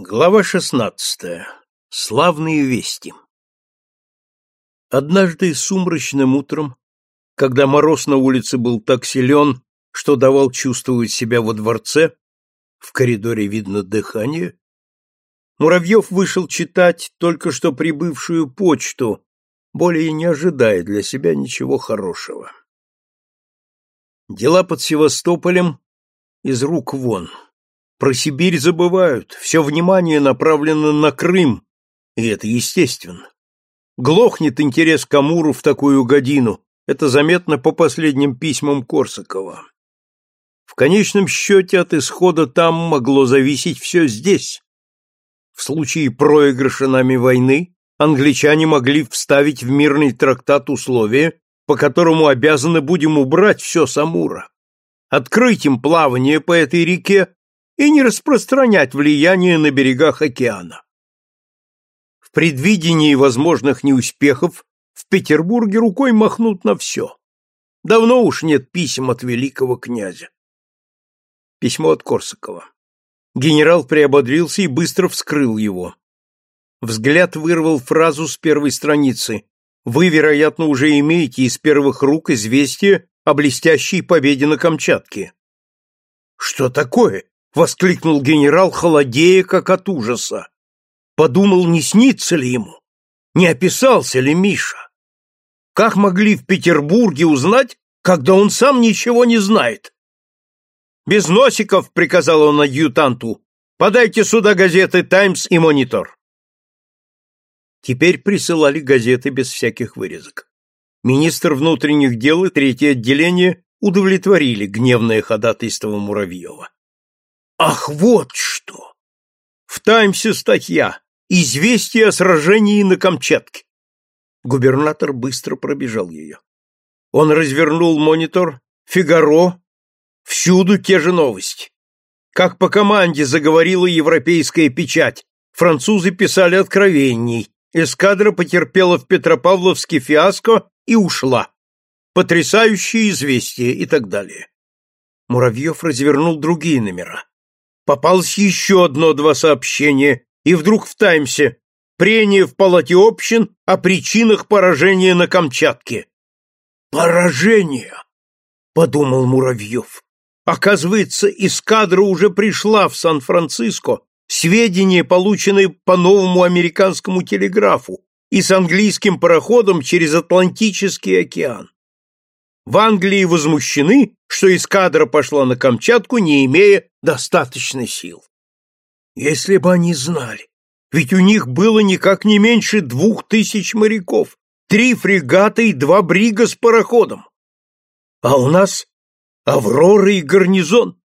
Глава шестнадцатая. Славные вести. Однажды сумрачным утром, когда мороз на улице был так силен, что давал чувствовать себя во дворце, в коридоре видно дыхание, Муравьев вышел читать только что прибывшую почту, более не ожидая для себя ничего хорошего. Дела под Севастополем из рук вон. Про Сибирь забывают, все внимание направлено на Крым, и это естественно. Глохнет интерес к Амуру в такую годину, это заметно по последним письмам Корсакова. В конечном счете от исхода там могло зависеть все здесь. В случае проигрыша нами войны англичане могли вставить в мирный трактат условия, по которому обязаны будем убрать все с Амура, открыть им плавание по этой реке и не распространять влияние на берегах океана. В предвидении возможных неуспехов в Петербурге рукой махнут на все. Давно уж нет писем от великого князя. Письмо от Корсакова. Генерал приободрился и быстро вскрыл его. Взгляд вырвал фразу с первой страницы. Вы, вероятно, уже имеете из первых рук известие о блестящей победе на Камчатке. Что такое? Воскликнул генерал, холодея как от ужаса. Подумал, не снится ли ему, не описался ли Миша. Как могли в Петербурге узнать, когда он сам ничего не знает? Без носиков, приказал он адъютанту, подайте сюда газеты «Таймс» и «Монитор». Теперь присылали газеты без всяких вырезок. Министр внутренних дел и третье отделение удовлетворили гневное ходатайство Муравьева. Ах, вот что! В «Таймсе» статья «Известие о сражении на Камчатке». Губернатор быстро пробежал ее. Он развернул монитор, «Фигаро», всюду те же новости. Как по команде заговорила европейская печать, французы писали откровений, эскадра потерпела в Петропавловске фиаско и ушла. Потрясающие известия и так далее. Муравьев развернул другие номера попалось еще одно-два сообщения, и вдруг в «Таймсе» прение в палате общин о причинах поражения на Камчатке. «Поражение!» — подумал Муравьев. Оказывается, эскадра уже пришла в Сан-Франциско, сведения получены по новому американскому телеграфу и с английским пароходом через Атлантический океан. В Англии возмущены, что эскадра пошла на Камчатку, не имея достаточной сил. Если бы они знали, ведь у них было никак не меньше двух тысяч моряков, три фрегата и два брига с пароходом. А у нас Аврора и гарнизон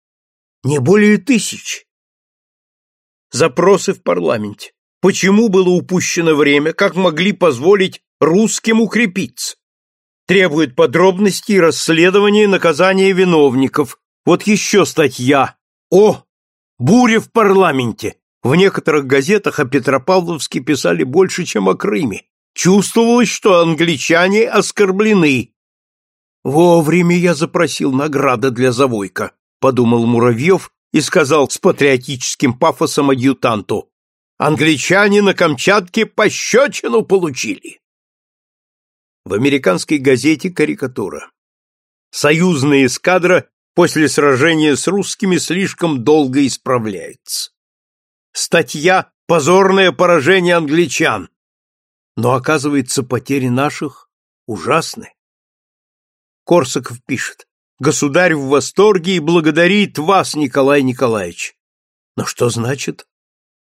не более тысяч. Запросы в парламенте. Почему было упущено время, как могли позволить русским укрепиться? требует подробностей расследования наказания виновников. Вот еще статья. О, буря в парламенте. В некоторых газетах о Петропавловске писали больше, чем о Крыме. Чувствовалось, что англичане оскорблены. Вовремя я запросил награды для Завойка, подумал Муравьев и сказал с патриотическим пафосом адъютанту. Англичане на Камчатке пощечину получили. В американской газете карикатура. Союзная эскадра после сражения с русскими слишком долго исправляется. Статья «Позорное поражение англичан». Но, оказывается, потери наших ужасны. Корсаков пишет. Государь в восторге и благодарит вас, Николай Николаевич. Но что значит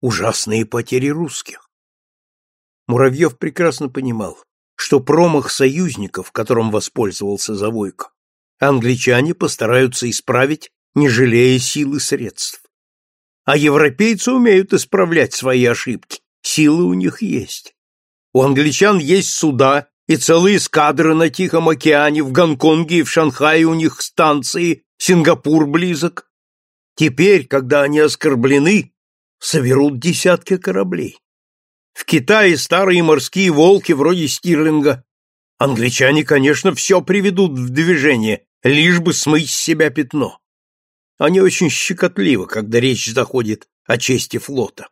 ужасные потери русских? Муравьев прекрасно понимал что промах союзников, которым воспользовался Завойко, англичане постараются исправить, не жалея сил и средств. А европейцы умеют исправлять свои ошибки, силы у них есть. У англичан есть суда и целые эскадры на Тихом океане, в Гонконге и в Шанхае у них станции, Сингапур близок. Теперь, когда они оскорблены, соберут десятки кораблей. В Китае старые морские волки вроде Стирлинга. Англичане, конечно, все приведут в движение, лишь бы смыть с себя пятно. Они очень щекотливы, когда речь заходит о чести флота.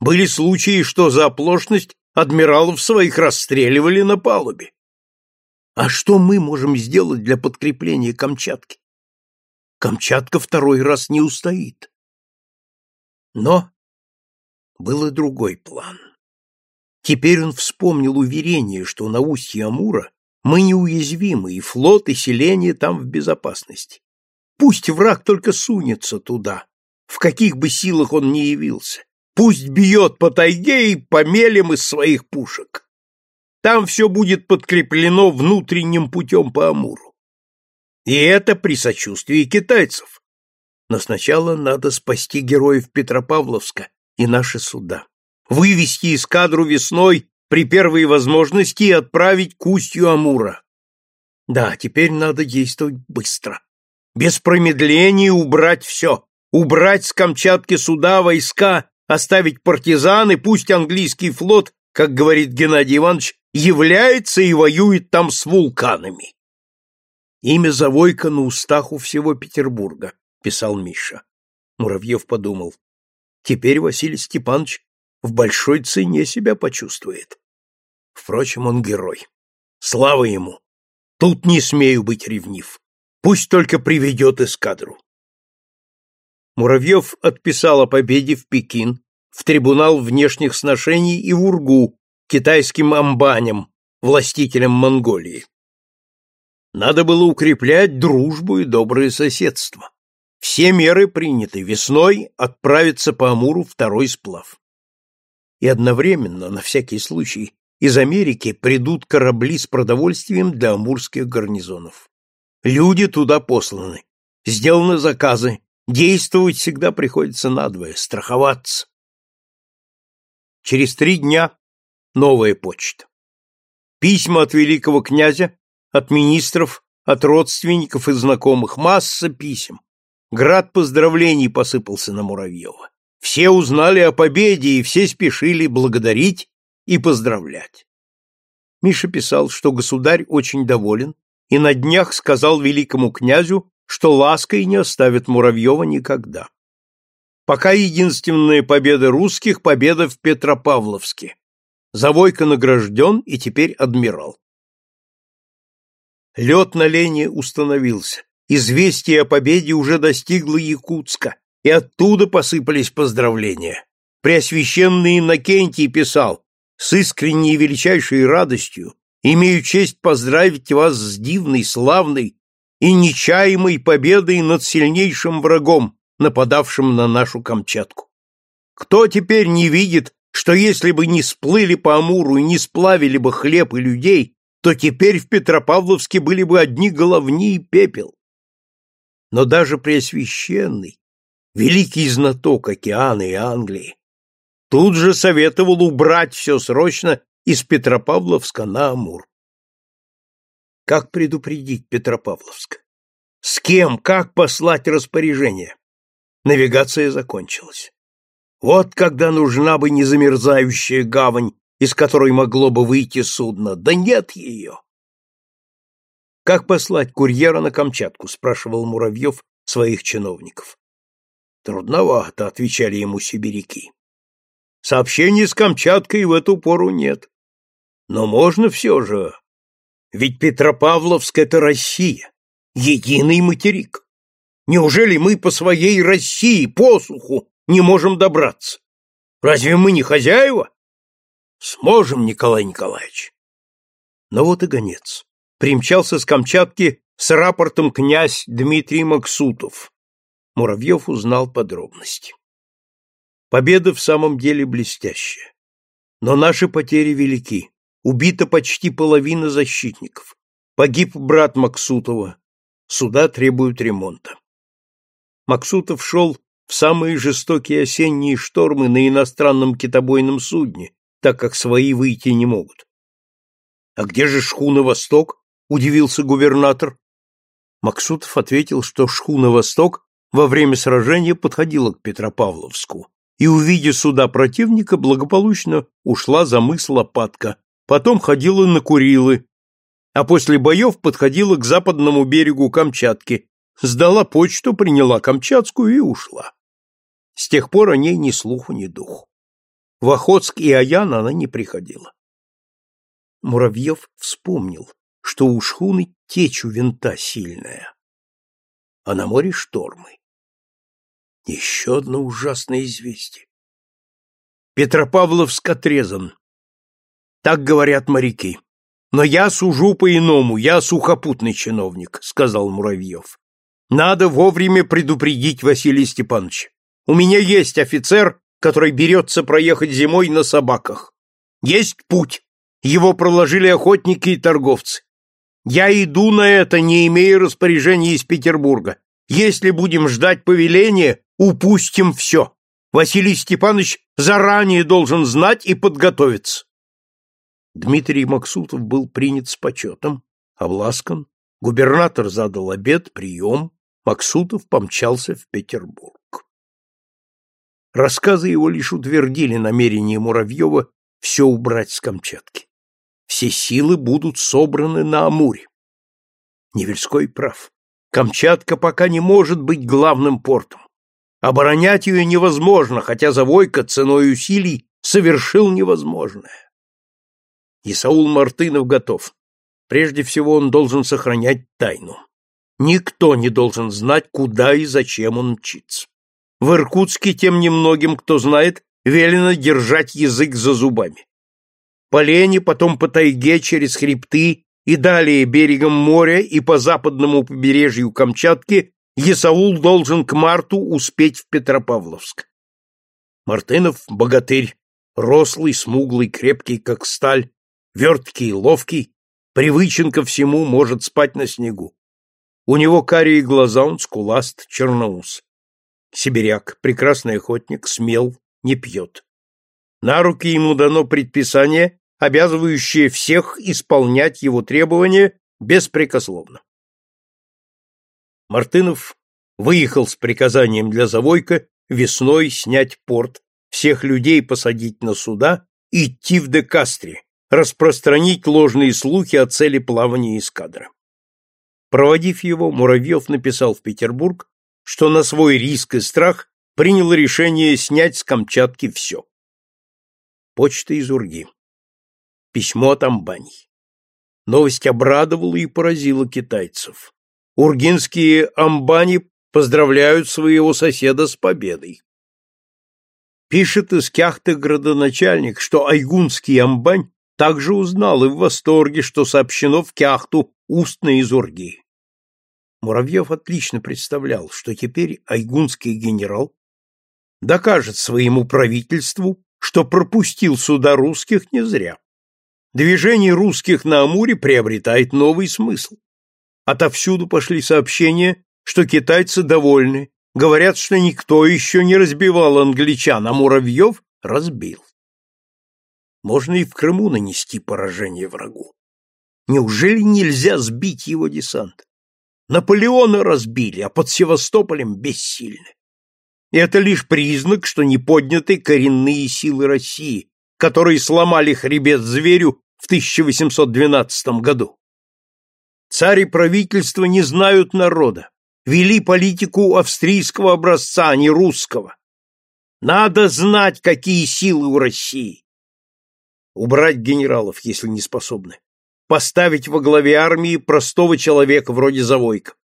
Были случаи, что за оплошность адмиралов своих расстреливали на палубе. А что мы можем сделать для подкрепления Камчатки? Камчатка второй раз не устоит. Но был и другой план. Теперь он вспомнил уверение, что на устье Амура мы неуязвимы, и флот, и селение там в безопасности. Пусть враг только сунется туда, в каких бы силах он ни явился. Пусть бьет по тайге и по мелям из своих пушек. Там все будет подкреплено внутренним путем по Амуру. И это при сочувствии китайцев. Но сначала надо спасти героев Петропавловска и наши суда. Вывести эскадру весной при первой возможности и отправить к устью Амура. Да, теперь надо действовать быстро. Без промедления убрать все. Убрать с Камчатки суда, войска оставить партизаны, пусть английский флот, как говорит Геннадий Иванович, является и воюет там с вулканами. Имя Завойка на устах у всего Петербурга, писал Миша. Муравьев подумал, теперь Василий Степанович в большой цене себя почувствует. Впрочем, он герой. Слава ему! Тут не смею быть ревнив. Пусть только приведет эскадру. Муравьев отписал о победе в Пекин, в трибунал внешних сношений и в Ургу, китайским амбаням, властителям Монголии. Надо было укреплять дружбу и доброе соседство. Все меры приняты, весной отправится по Амуру второй сплав. И одновременно, на всякий случай, из Америки придут корабли с продовольствием для амурских гарнизонов. Люди туда посланы, сделаны заказы, Действовать всегда приходится надвое, страховаться. Через три дня новая почта. Письма от великого князя, от министров, от родственников и знакомых, масса писем. Град поздравлений посыпался на Муравьева. Все узнали о победе, и все спешили благодарить и поздравлять. Миша писал, что государь очень доволен, и на днях сказал великому князю, что лаской не оставит Муравьева никогда. Пока единственная победа русских – победа в Петропавловске. Завойко награжден и теперь адмирал. Лед на Лене установился. Известие о победе уже достигло Якутска, и оттуда посыпались поздравления. Преосвященный Иннокентий писал «С искренней и величайшей радостью имею честь поздравить вас с дивной, славной и нечаемой победой над сильнейшим врагом, нападавшим на нашу Камчатку. Кто теперь не видит, что если бы не сплыли по Амуру и не сплавили бы хлеб и людей, то теперь в Петропавловске были бы одни головни и пепел? Но даже Преосвященный, великий знаток океана и Англии, тут же советовал убрать все срочно из Петропавловска на Амур. Как предупредить Петропавловск? С кем, как послать распоряжение? Навигация закончилась. Вот когда нужна бы незамерзающая гавань, из которой могло бы выйти судно. Да нет ее. Как послать курьера на Камчатку, спрашивал Муравьев своих чиновников. Трудновато, отвечали ему сибиряки. Сообщений с Камчаткой в эту пору нет. Но можно все же, ведь Петропавловск — это Россия, единый материк. Неужели мы по своей России, по суху, не можем добраться? Разве мы не хозяева? Сможем, Николай Николаевич. Но вот и гонец. Примчался с Камчатки с рапортом князь Дмитрий Максутов. Муравьев узнал подробности. Победа в самом деле блестящая. Но наши потери велики. Убита почти половина защитников. Погиб брат Максутова. Суда требуют ремонта. Максутов шел в самые жестокие осенние штормы на иностранном китобойном судне, так как свои выйти не могут. «А где же шхуна «Восток»?» — удивился губернатор. Максутов ответил, что шхуна «Восток» во время сражения подходила к Петропавловску и, увидя суда противника, благополучно ушла за мыс Лопатка, потом ходила на Курилы, а после боев подходила к западному берегу Камчатки, сдала почту, приняла Камчатскую и ушла. С тех пор о ней ни слуху, ни духу. В Охотск и Аян она не приходила. Муравьев вспомнил, что у шхуны течь у винта сильная, а на море штормы. Еще одно ужасное известие. Петропавловск отрезан. Так говорят моряки. Но я сужу по-иному, я сухопутный чиновник, сказал Муравьев. Надо вовремя предупредить Василия Степановича. У меня есть офицер, который берется проехать зимой на собаках. Есть путь. Его проложили охотники и торговцы. Я иду на это, не имея распоряжения из Петербурга. Если будем ждать повеления, упустим все. Василий Степанович заранее должен знать и подготовиться. Дмитрий Максутов был принят с почетом, обласкан, губернатор задал обед, прием, Максутов помчался в Петербург. Рассказы его лишь утвердили намерение Муравьева все убрать с Камчатки. Все силы будут собраны на Амуре. Невельской прав. Камчатка пока не может быть главным портом. Оборонять ее невозможно, хотя Завойко ценой усилий совершил невозможное. И Саул Мартынов готов. Прежде всего он должен сохранять тайну. Никто не должен знать, куда и зачем он мчится. В Иркутске тем немногим, кто знает, велено держать язык за зубами. По лени, потом по тайге через хребты и далее берегом моря и по западному побережью Камчатки Есаул должен к марту успеть в Петропавловск. Мартынов — богатырь, рослый, смуглый, крепкий, как сталь, верткий, ловкий, привычен ко всему, может спать на снегу. У него карие глаза, он скуласт, черноус. Сибиряк, прекрасный охотник, смел, не пьет. На руки ему дано предписание, обязывающее всех исполнять его требования беспрекословно. Мартынов выехал с приказанием для Завойка весной снять порт, всех людей посадить на суда идти в Декастре, распространить ложные слухи о цели плавания эскадры. Проводив его, Муравьев написал в Петербург, что на свой риск и страх принял решение снять с Камчатки все. Почта из Урги. Письмо от Амбани. Новость обрадовала и поразила китайцев. Ургинские амбани поздравляют своего соседа с победой. Пишет из Кяхты градоначальник, что айгунский амбань также узнал и в восторге, что сообщено в Кяхту устно из Урги. Муравьев отлично представлял, что теперь айгунский генерал докажет своему правительству, что пропустил суда русских не зря. Движение русских на Амуре приобретает новый смысл. Отовсюду пошли сообщения, что китайцы довольны, говорят, что никто еще не разбивал англичан, а Муравьев разбил. Можно и в Крыму нанести поражение врагу. Неужели нельзя сбить его десант? Наполеона разбили, а под Севастополем бессильны. И это лишь признак, что не подняты коренные силы России, которые сломали хребет зверю в 1812 году. Царь и правительство не знают народа, вели политику австрийского образца, а не русского. Надо знать, какие силы у России. Убрать генералов, если не способны. Поставить во главе армии простого человека вроде Завойка.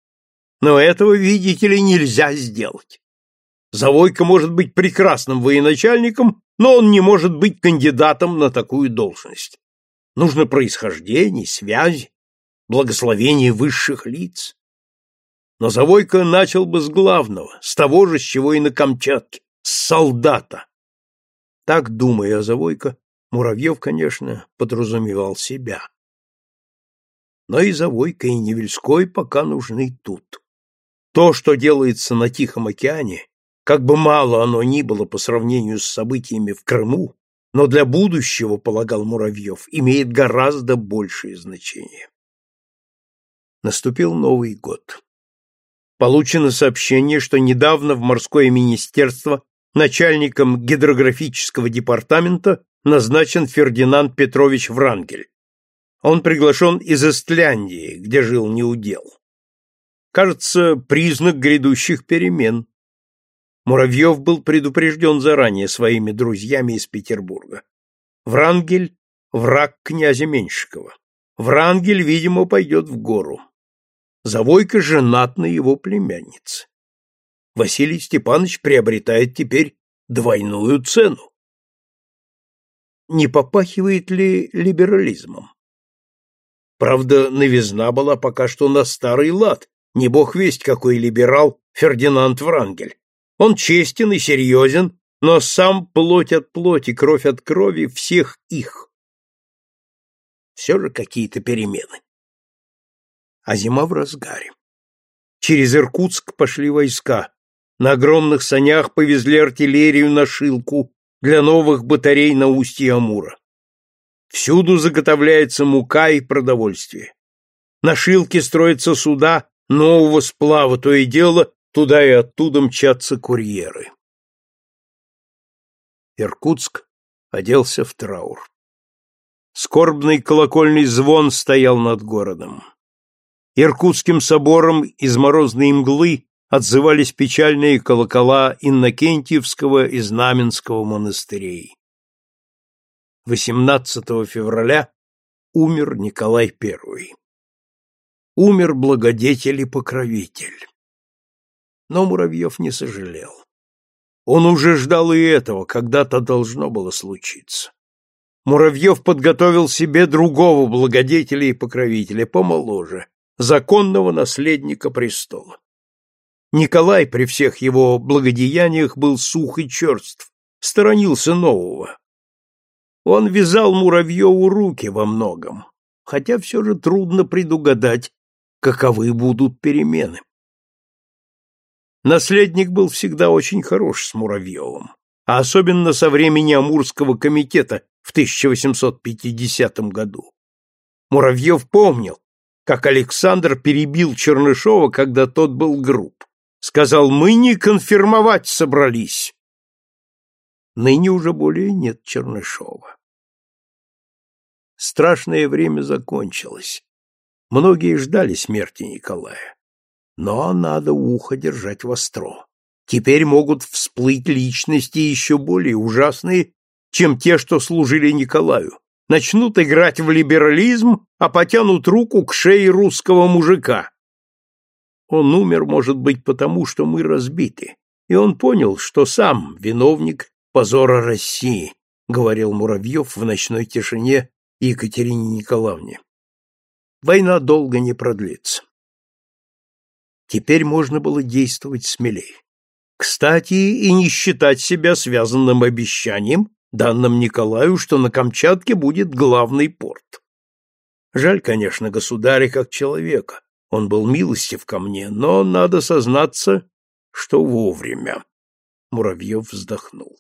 Но этого, видите ли, нельзя сделать. Завойка может быть прекрасным военачальником, но он не может быть кандидатом на такую должность. Нужно происхождение, связи, благословение высших лиц. Но Завойко начал бы с главного, с того же, с чего и на Камчатке, с солдата. Так, думая о Завойко, Муравьев, конечно, подразумевал себя. Но и Завойко, и Невельской пока нужны тут. То, что делается на Тихом океане, как бы мало оно ни было по сравнению с событиями в Крыму, но для будущего, полагал Муравьев, имеет гораздо большее значение. Наступил Новый год. Получено сообщение, что недавно в морское министерство начальником гидрографического департамента назначен Фердинанд Петрович Врангель. Он приглашен из Эстляндии, где жил неудел. Кажется, признак грядущих перемен. Муравьев был предупрежден заранее своими друзьями из Петербурга. Врангель — враг князя Меньшикова. Врангель, видимо, пойдет в гору. Завойка женат на его племяннице. Василий Степанович приобретает теперь двойную цену. Не попахивает ли либерализмом? Правда, новизна была пока что на старый лад, не бог весть какой либерал Фердинанд Врангель. Он честен и серьезен, но сам плоть от плоти, кровь от крови всех их. Все же какие-то перемены. А зима в разгаре. Через Иркутск пошли войска. На огромных санях повезли артиллерию на Шилку для новых батарей на устье Амура. Всюду заготовляется мука и продовольствие. На Шилке строятся суда нового сплава, то и дело Туда и оттуда мчатся курьеры. Иркутск оделся в траур. Скорбный колокольный звон стоял над городом. Иркутским собором из морозной мглы отзывались печальные колокола Иннокентьевского и Знаменского монастырей. 18 февраля умер Николай I. Умер благодетель и покровитель. Но Муравьев не сожалел. Он уже ждал и этого, когда-то должно было случиться. Муравьев подготовил себе другого благодетеля и покровителя, помоложе, законного наследника престола. Николай при всех его благодеяниях был сух и черств, сторонился нового. Он вязал Муравьеву руки во многом, хотя все же трудно предугадать, каковы будут перемены. Наследник был всегда очень хорош с Муравьевым, а особенно со времени Амурского комитета в 1850 году. Муравьев помнил, как Александр перебил Чернышова, когда тот был груб. Сказал, мы не конфирмовать собрались. Ныне уже более нет Чернышова. Страшное время закончилось. Многие ждали смерти Николая. Но надо ухо держать востро. Теперь могут всплыть личности еще более ужасные, чем те, что служили Николаю. Начнут играть в либерализм, а потянут руку к шее русского мужика. Он умер, может быть, потому, что мы разбиты, и он понял, что сам виновник позора России, говорил Муравьев в ночной тишине Екатерине Николаевне. Война долго не продлится. Теперь можно было действовать смелее. Кстати, и не считать себя связанным обещанием, данным Николаю, что на Камчатке будет главный порт. Жаль, конечно, государя как человека. Он был милостив ко мне, но надо сознаться, что вовремя. Муравьев вздохнул.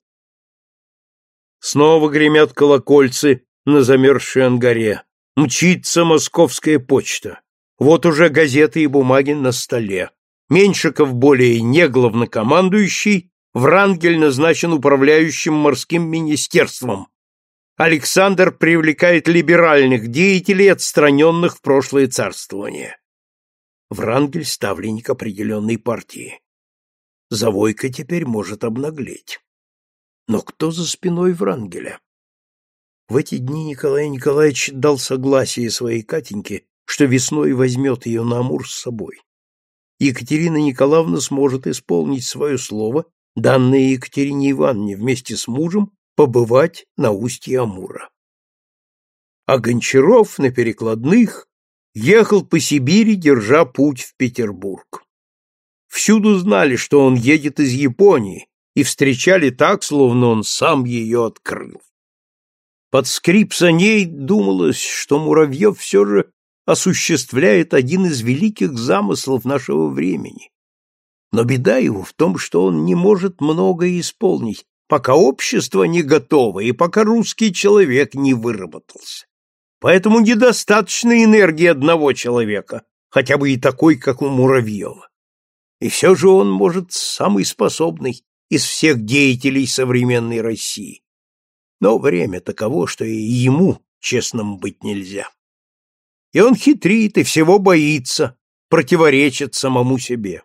Снова гремят колокольцы на замерзшей ангаре. Мчится московская почта. Вот уже газеты и бумаги на столе. Меньшиков более не главнокомандующий, Врангель назначен управляющим морским министерством. Александр привлекает либеральных деятелей, отстраненных в прошлое царствование. Врангель – ставленник определенной партии. Завойка теперь может обнаглеть. Но кто за спиной Врангеля? В эти дни Николай Николаевич дал согласие своей Катеньке что весной возьмет ее на Амур с собой. Екатерина Николаевна сможет исполнить свое слово, данное Екатерине Ивановне вместе с мужем побывать на устье Амура. А Гончаров на перекладных ехал по Сибири, держа путь в Петербург. Всюду знали, что он едет из Японии, и встречали так, словно он сам ее открыл. Под скрип саней думалось, что Муравьев все же осуществляет один из великих замыслов нашего времени. Но беда его в том, что он не может многое исполнить, пока общество не готово и пока русский человек не выработался. Поэтому недостаточно энергии одного человека, хотя бы и такой, как у Муравьева. И все же он, может, самый способный из всех деятелей современной России. Но время таково, что и ему честным быть нельзя. И он хитрит и всего боится, противоречит самому себе.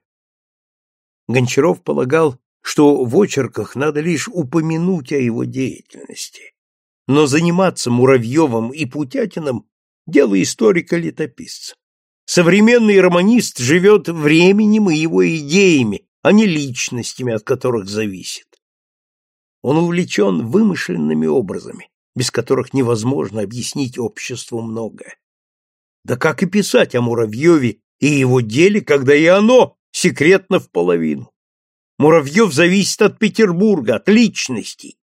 Гончаров полагал, что в очерках надо лишь упомянуть о его деятельности. Но заниматься Муравьевым и Путятиным – дело историка-летописца. Современный романист живет временем и его идеями, а не личностями, от которых зависит. Он увлечен вымышленными образами, без которых невозможно объяснить обществу многое. Да как и писать о Муравьеве и его деле, когда и оно секретно в половину? Муравьев зависит от Петербурга, от личностей.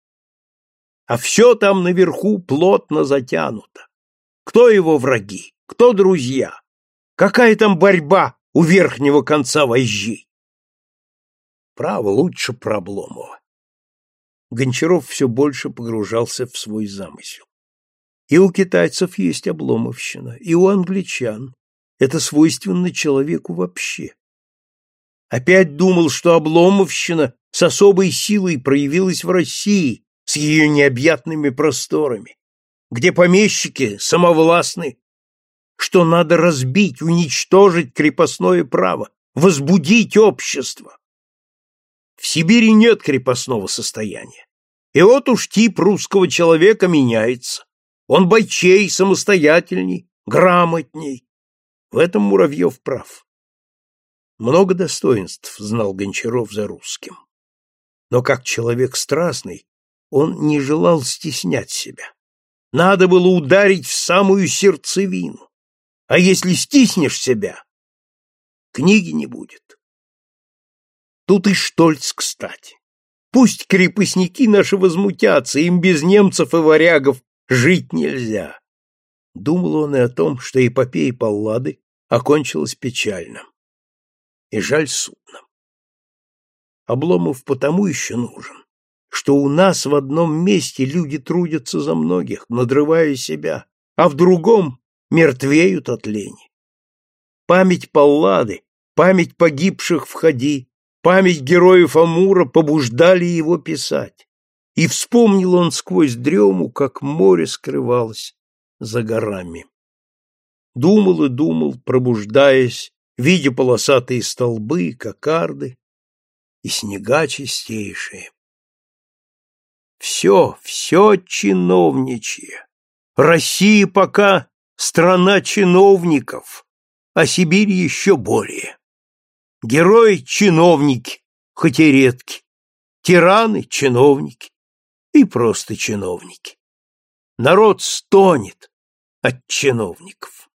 А все там наверху плотно затянуто. Кто его враги, кто друзья? Какая там борьба у верхнего конца вожжей? Право, лучше про Обломова. Гончаров все больше погружался в свой замысел. И у китайцев есть обломовщина, и у англичан. Это свойственно человеку вообще. Опять думал, что обломовщина с особой силой проявилась в России с ее необъятными просторами, где помещики самовластны что надо разбить, уничтожить крепостное право, возбудить общество. В Сибири нет крепостного состояния. И вот уж тип русского человека меняется. Он бойчей, самостоятельней, грамотней. В этом Муравьев прав. Много достоинств знал Гончаров за русским. Но как человек страстный, он не желал стеснять себя. Надо было ударить в самую сердцевину. А если стиснешь себя, книги не будет. Тут и Штольц, кстати. Пусть крепостники наши возмутятся, им без немцев и варягов жить нельзя. Думал он и о том, что эпопея Паллады окончилась печально. И жаль судном. Обломов потому еще нужен, что у нас в одном месте люди трудятся за многих, надрывая себя, а в другом мертвеют от лени. Память Паллады, память погибших в ходи, память героев Амура побуждали его писать. И вспомнил он сквозь дрему, как море скрывалось за горами. Думал и думал, пробуждаясь, видя полосатые столбы, кокарды и снега чистейшие. Все, все чиновничье. Россия пока страна чиновников, а Сибирь еще более. Герои — чиновники, хоть и редки, тираны — чиновники и просто чиновники. Народ стонет от чиновников.